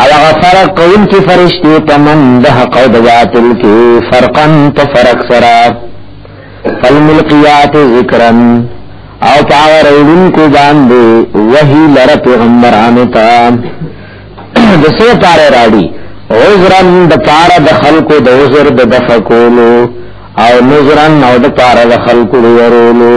او هغه فرق کون کې فرشتي په من د حق او د باطل کې فرقا په فرق سره فالملقيات ذکرا او پاور اولن کو باندې وحي لره پیغمبرانو ته د څه پاره راړي عذرا د پاره د خلقو د عذر د دفقولو او نذرا او د پاره د خلقو د ورولو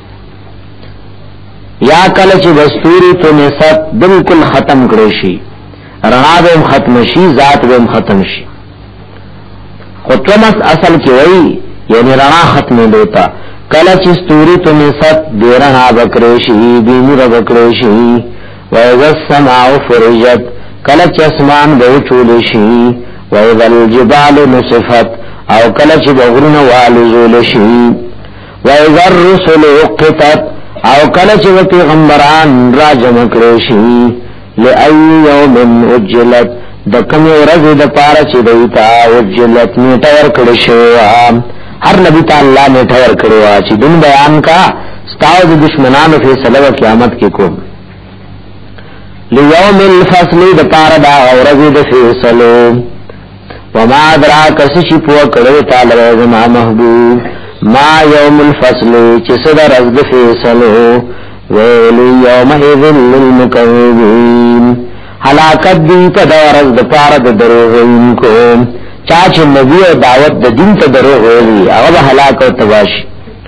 یا کله چې دستوري ته نسب بالکل ختم کړی شي رڼا به ختم شي ذات به ختم شي خو تمس اصل کې وایي یعنی رڼا ختم لیتا کله چې ستوري ته نسب د رڼا بکرې شي د نور بکرې شي وایذ السماء فرجت کله چې اسمان به چول شي وایذ الجبال نصفت او کله چې بغرونه والي زول شي وَإِذَا الرُّسُلُ أُقِّتَتْ او کله چې پیغمبران را جمع کړي شي لأي يوم أجلت د کوم ورځ د پاره چې دوی ته أجلت نیټه ورکړي شو هر نبی تعالی نیټه ورکړي وا چې دین بیان کا ستاو د دشمنانو په سلوه قیامت کې کو ليوم الفصل د پاره دا ورځ د فیصلو وما درا کس چی پو کړو تعالی زما محبوب ما یوم الفصل چې صدر از د فیصلو ویل یومئذ للمکذبین هلاکت دی په دور از د پاره د دروغینکو چا چې نبی او دعوت د دین ته دروغ ویلي هغه هلاکت تباشي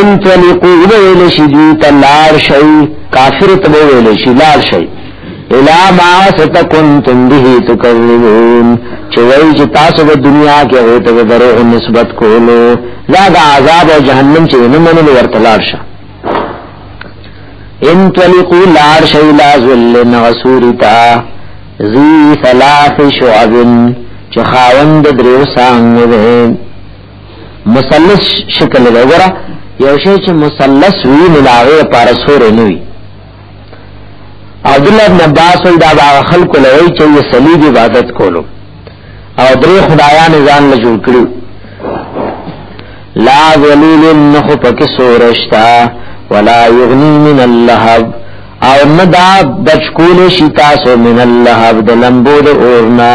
انطلقو ویل شي دي تلار شي کافر ته ویل شي لار شي الا ما ستكنتم به تكذبون چې وایي چې تاسو په دنیا کې هوته درو نسبت کولو دا د عذاب او جهنم چې نه منل ورته لار شي انطلقو لار شي لا ذل نغسورتا ذی ثلاث شعب چې خاوند دریو سانګ ده مثلث شکل دی وګوره یو شی چې مثلث وی نه لاغه پر سور نه وی عبد الله بن عباس وی دا باغ خلق لوي چې یې صلیب عبادت کولو او درې خدایان ځان له جوړ کړو لا ذلیل نه پکې سورشتا ولا یغنی من اللهب او ندا بچکول شي تاسو من اللهب د لمبو د اورنا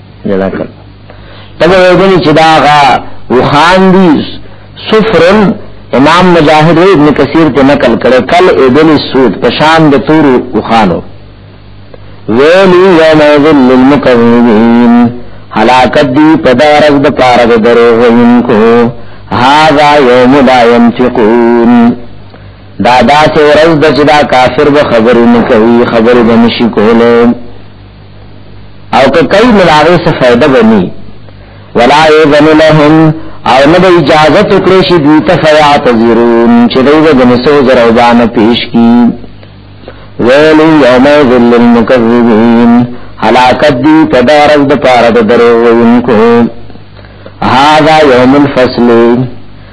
جدا کړ تبه وګنی چې دا غا وخان دی سفرن امام مجاهد ابن کثیر ته نقل کړي کل ابن سود پشان د تور وخانو ویلی یوم ذل للمکذبین حلاکت دی پدارز د پارد درو وینکو هاذا یوم لا ينفقون دا دا سے ورز د جدا کافر به خبرونه کوي خبرې به نشي کولای او که کوي نو هغه څه فائدہ غني ولا يذن لهم او نه د اجازه تکړه شي دوی ته فیعتذرون چې دوی د نسو زروبان پیش کی ویل یوم ذل المکذبین حلاکت دی تدارز د پاره د درو وینکو هذا یوم الفصل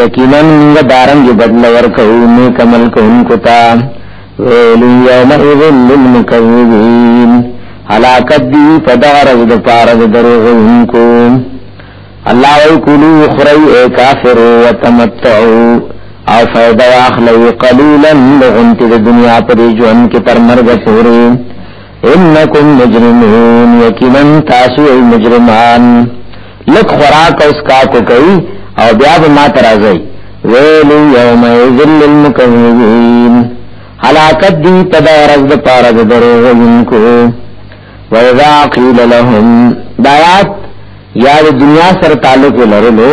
یقینا موږ دارنګ بدل ورکو نیک عمل کوونکو ته ویل یوم اذن للمکذبین حلاکت دی پدارز د پاره د دروغونکو الله وی کلو خری اے کافر وتمتعو او فائدہ واخلو قلیلا لغنتی د دنیا پر ژوند کې تر مرګ پورې انکم مجرمون یقینا تاسو ای مجرمان لک خوراک او اسکا کو کوي او بیا به ما ترازی ویل یوم یذل للمکذبین حلاکت دی پدا رز پار د درو وینکو و اذا قیل لهم دایات یا دنیا سره تعلق لرلو